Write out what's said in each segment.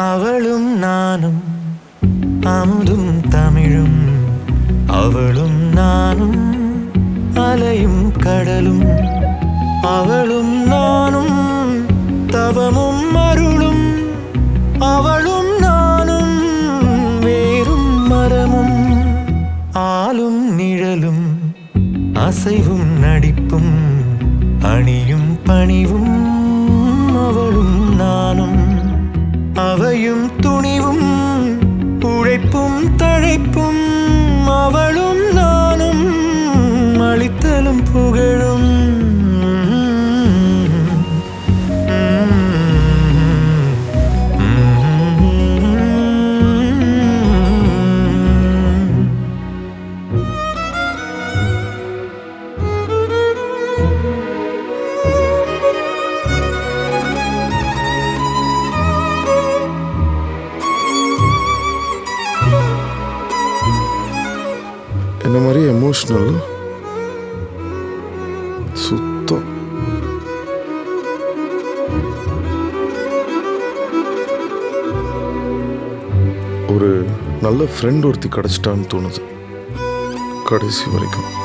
அவளும் நானும் அமுதும் தமிழும். அவளும் நானும் அலையும் கடலும். அவளும் நானும் தவமும் அருளும். அவளும் நானும் வேறும் மரமும். ஆளும் நிழலும் அசைவும் நடிப்பும் அணியும் பணிவும். தழைப்பும் அவளும் மாதிரி சுத்தம் ஒரு நல்ல ஃப்ரெண்ட் ஒருத்தி கிடச்சிட்டான்னு தோணுது. கடைசி வரைக்கும்.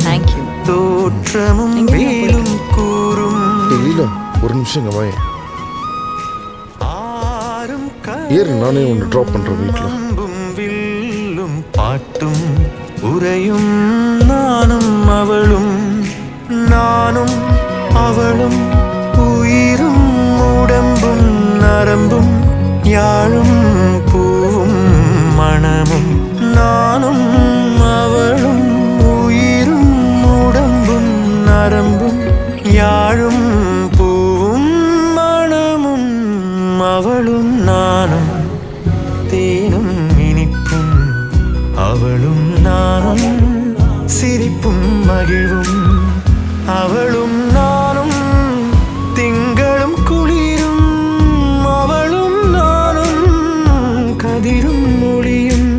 You. தோற்றமும் வேலும் கூறும். லீலா ஒரு நிமிஷம் இங்க ஆறும் ஏறு நானே ஒன்று ட்ராப் பண்ணுறேன் வீட்டில். வில்லும் பாட்டும் உரையும் நானும் அவளும் நானும் அவளும். அவளும் நானும் தேனும் இனிப்பும் அவளும் நானும் சிரிப்பும் மகிழ்வும் அவளும் நானும் திங்களும் குளிரும் அவளும் நானும் கதிரும் மொழியும்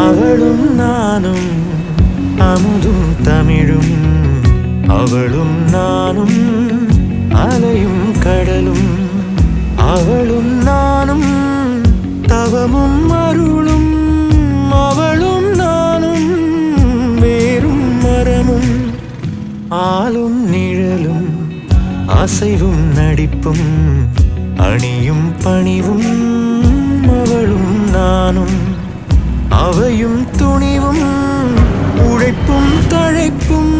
அவளும் நானும் அமுதும் அவளும் நானும் அலையும் கடலும். அவளும் நானும் தவமும் அருளும். அவளும் நானும் வேறும் மரமும். ஆளும் நிழலும் அசைவும் நடிப்பும். அணியும் பணிவும் அவளும் நானும். அவையும் துணிவும் உழைப்பும் தழைப்பும்.